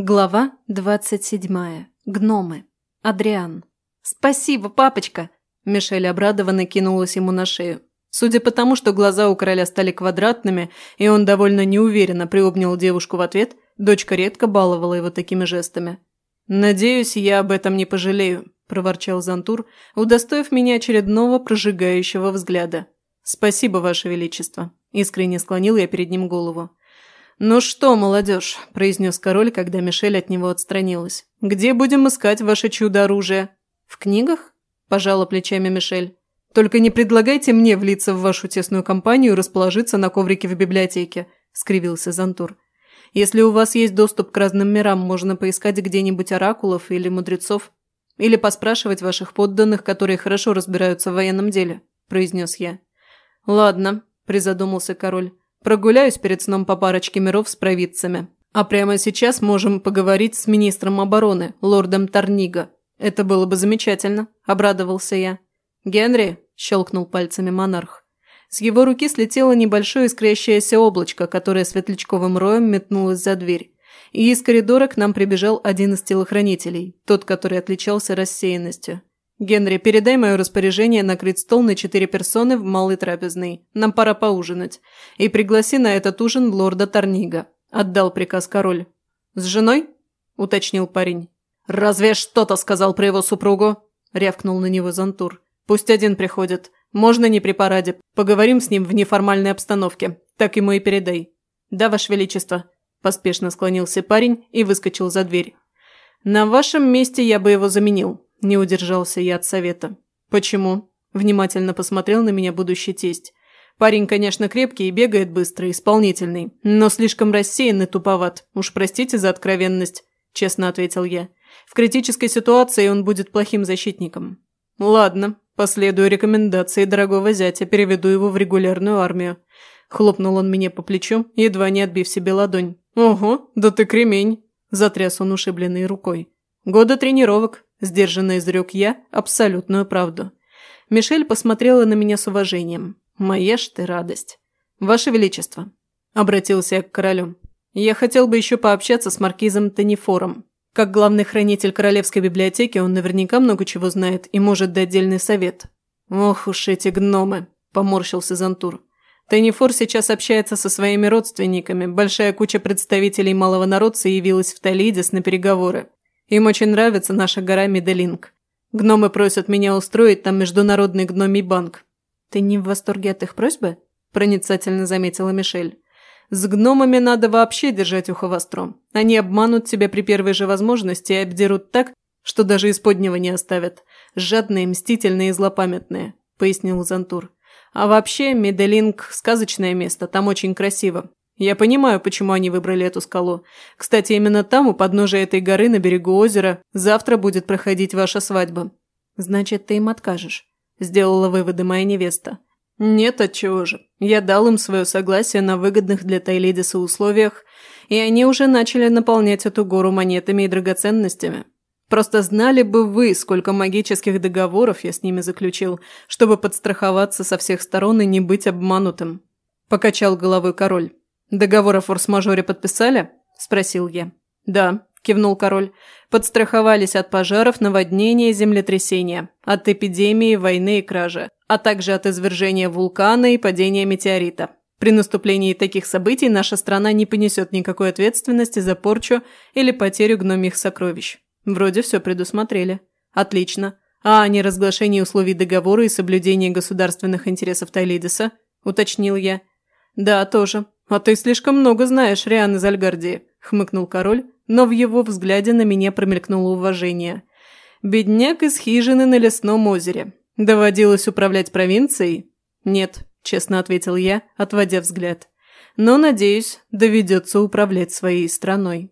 Глава 27. Гномы. Адриан. «Спасибо, папочка!» Мишель обрадованно кинулась ему на шею. Судя по тому, что глаза у короля стали квадратными, и он довольно неуверенно приобнял девушку в ответ, дочка редко баловала его такими жестами. «Надеюсь, я об этом не пожалею», – проворчал Зантур, удостоив меня очередного прожигающего взгляда. «Спасибо, Ваше Величество», – искренне склонил я перед ним голову. «Ну что, молодежь», – произнес король, когда Мишель от него отстранилась. «Где будем искать ваше чудо-оружие?» «В книгах?» – пожала плечами Мишель. «Только не предлагайте мне влиться в вашу тесную компанию и расположиться на коврике в библиотеке», – скривился Зантур. «Если у вас есть доступ к разным мирам, можно поискать где-нибудь оракулов или мудрецов. Или поспрашивать ваших подданных, которые хорошо разбираются в военном деле», – произнес я. «Ладно», – призадумался король. Прогуляюсь перед сном по парочке миров с провидцами. А прямо сейчас можем поговорить с министром обороны, лордом Тарнига. Это было бы замечательно», – обрадовался я. «Генри», – щелкнул пальцами монарх. С его руки слетело небольшое искрящееся облачко, которое светлячковым роем метнулось за дверь. И из коридора к нам прибежал один из телохранителей, тот, который отличался рассеянностью. «Генри, передай мое распоряжение накрыть стол на четыре персоны в малой трапезной. Нам пора поужинать. И пригласи на этот ужин лорда Тарнига», – отдал приказ король. «С женой?» – уточнил парень. «Разве что-то сказал про его супругу?» – рявкнул на него Зантур. «Пусть один приходит. Можно не при параде. Поговорим с ним в неформальной обстановке. Так ему и передай». «Да, Ваше Величество», – поспешно склонился парень и выскочил за дверь. «На вашем месте я бы его заменил», не удержался я от совета. «Почему?» – внимательно посмотрел на меня будущий тесть. «Парень, конечно, крепкий и бегает быстро, исполнительный, но слишком рассеян и туповат. Уж простите за откровенность», – честно ответил я. «В критической ситуации он будет плохим защитником». «Ладно, последую рекомендации дорогого зятя, переведу его в регулярную армию». Хлопнул он мне по плечу, едва не отбив себе ладонь. «Ого, да ты кремень!» – затряс он ушибленной рукой. «Года тренировок», – сдержанно изрек я абсолютную правду. Мишель посмотрела на меня с уважением. «Моя ж ты радость». «Ваше Величество», – обратился я к королю. «Я хотел бы еще пообщаться с маркизом Танифором. Как главный хранитель Королевской библиотеки он наверняка много чего знает и может дать дельный совет». «Ох уж эти гномы», – поморщился Зантур. Теннифор сейчас общается со своими родственниками. Большая куча представителей малого народца явилась в Талидис на переговоры. Им очень нравится наша гора Меделинг. Гномы просят меня устроить там международный гномий банк». «Ты не в восторге от их просьбы?» – проницательно заметила Мишель. «С гномами надо вообще держать ухо востро. Они обманут тебя при первой же возможности и обдерут так, что даже исподнего не оставят. Жадные, мстительные и злопамятные», – пояснил Зантур. «А вообще, Меделинг – сказочное место, там очень красиво. Я понимаю, почему они выбрали эту скалу. Кстати, именно там, у подножия этой горы на берегу озера, завтра будет проходить ваша свадьба. Значит, ты им откажешь? Сделала выводы моя невеста. Нет, отчего же. Я дал им свое согласие на выгодных для Тайлидиса условиях, и они уже начали наполнять эту гору монетами и драгоценностями. Просто знали бы вы, сколько магических договоров я с ними заключил, чтобы подстраховаться со всех сторон и не быть обманутым. Покачал головой король. «Договор о форс-мажоре подписали?» – спросил я. «Да», – кивнул король. «Подстраховались от пожаров, наводнения землетрясения, от эпидемии, войны и кражи, а также от извержения вулкана и падения метеорита. При наступлении таких событий наша страна не понесет никакой ответственности за порчу или потерю гномих сокровищ. Вроде все предусмотрели. Отлично. А о неразглашении условий договора и соблюдении государственных интересов Тайлидеса?» – уточнил я. «Да, тоже», «А ты слишком много знаешь, Риан из Альгардии», – хмыкнул король, но в его взгляде на меня промелькнуло уважение. «Бедняк из хижины на лесном озере. Доводилось управлять провинцией?» «Нет», – честно ответил я, отводя взгляд. «Но, надеюсь, доведется управлять своей страной».